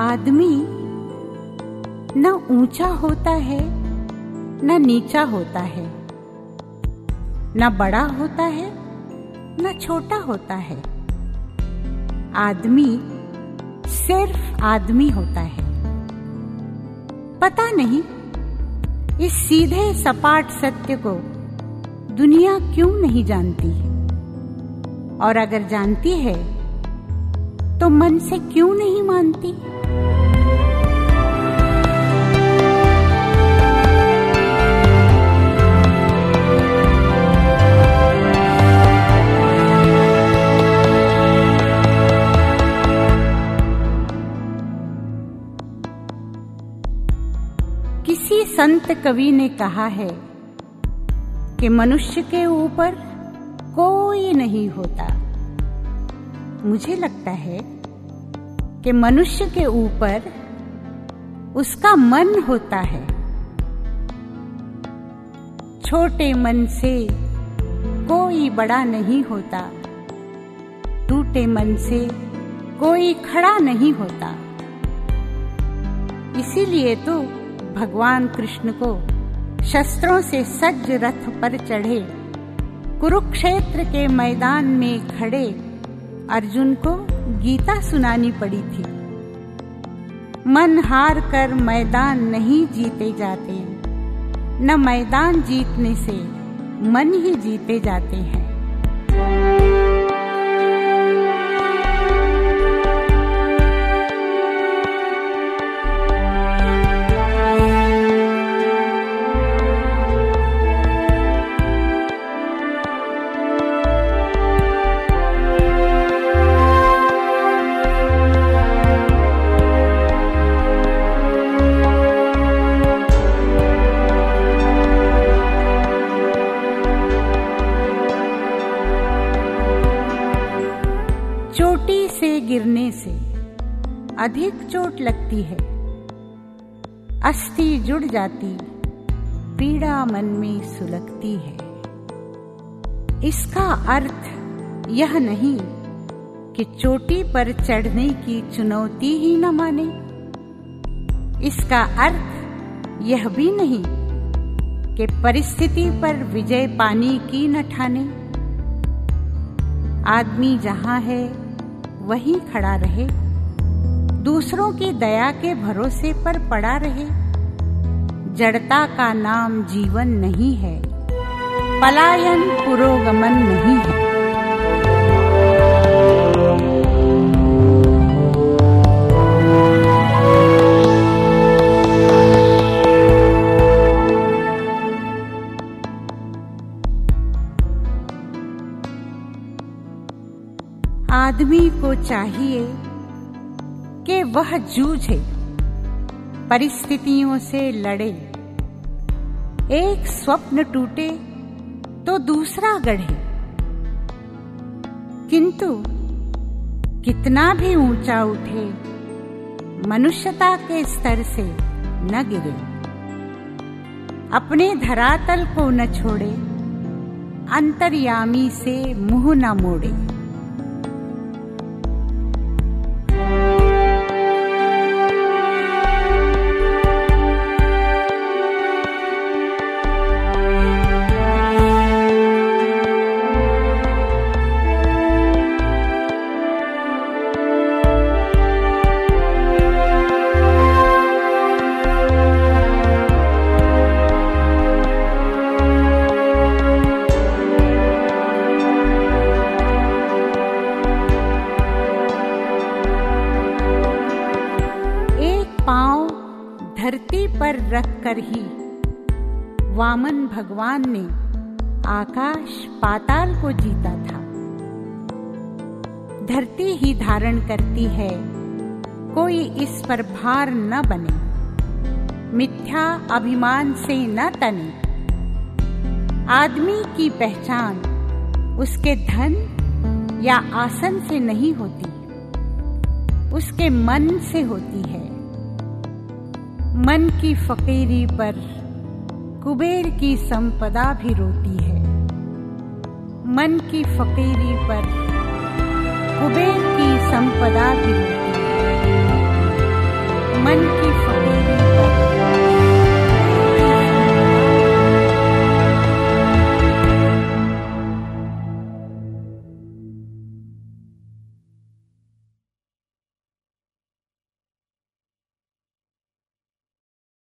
आदमी न ऊँचा होता है, न नीचा होता है। न बड़ा होता है, न छोटा होता है। आदमी सिर्फ़ आदमी होता है। पता नहीं, इस सीधे सपाट सत्य को दुनिया क्यों नहीं जानती? और अगर जानती है तो मन से क्यों नहीं मानती? किसी संत कवि ने कहा है कि मनुष्य के ऊपर कोई नहीं होता। मुझे लगता है कि मनुष्य के ऊपर उसका मन होता है। छोटे मन से कोई बड़ा नहीं होता। टूटे मन से कोई खड़ा नहीं होता। इसीलिए तो भगवान कृष्ण को शस्त्रों से सज्ज रथ पर चढ़े, कुरुक्षेत्र के मैदान में खड़े अर्जुन को गीता सुनानी पड़ी थी। मन हार कर मैदान नहीं जीते जाते। न मैदान जीतने से मन ही जीते जाते हैं। चोटी से गिरने से अधिक चोट लगती है। अस्थि जुड़ जाती, पीड़ा मन में सुलगती है। इसका अर्थ यह नहीं कि चोटी पर चढ़ने की चुनौती ही न माने। इसका अर्थ यह भी नहीं कि परिस्थिति पर विजय पाने की न ठाने। आदमी जहाँ है वहीं खड़ा रहे। दूसरों की दया के भरोसे पर पड़ा रहे। जड़ता का नाम जीवन नहीं है। पलायन पुरोगमन नहीं है। आदमी को चाहिए कि वह जूझे, परिस्थितियों से लड़े। एक स्वप्न टूटे तो दूसरा गढ़े। किंतु कितना भी ऊँचा उठे, मनुष्यता के स्तर से न गिरे। अपने धरातल को न छोड़े, अंतर्यामी से मुँह न मोड़े। धरती पर रख कर ही। वामन भगवान ने आकाश पाताल को जीता था। धरती ही धारण करती है, कोई इस पर भार न बने। मिथ्या अभिमान से न तने आदमी की पहचान उसके धन या आसन से नहीं होती, उसके मन से होती है। मन की फकीरी पर कुबेर की संपदा भी रोती है। मन की फकीरी पर कुबेर की संपदा भी रोती है। मन की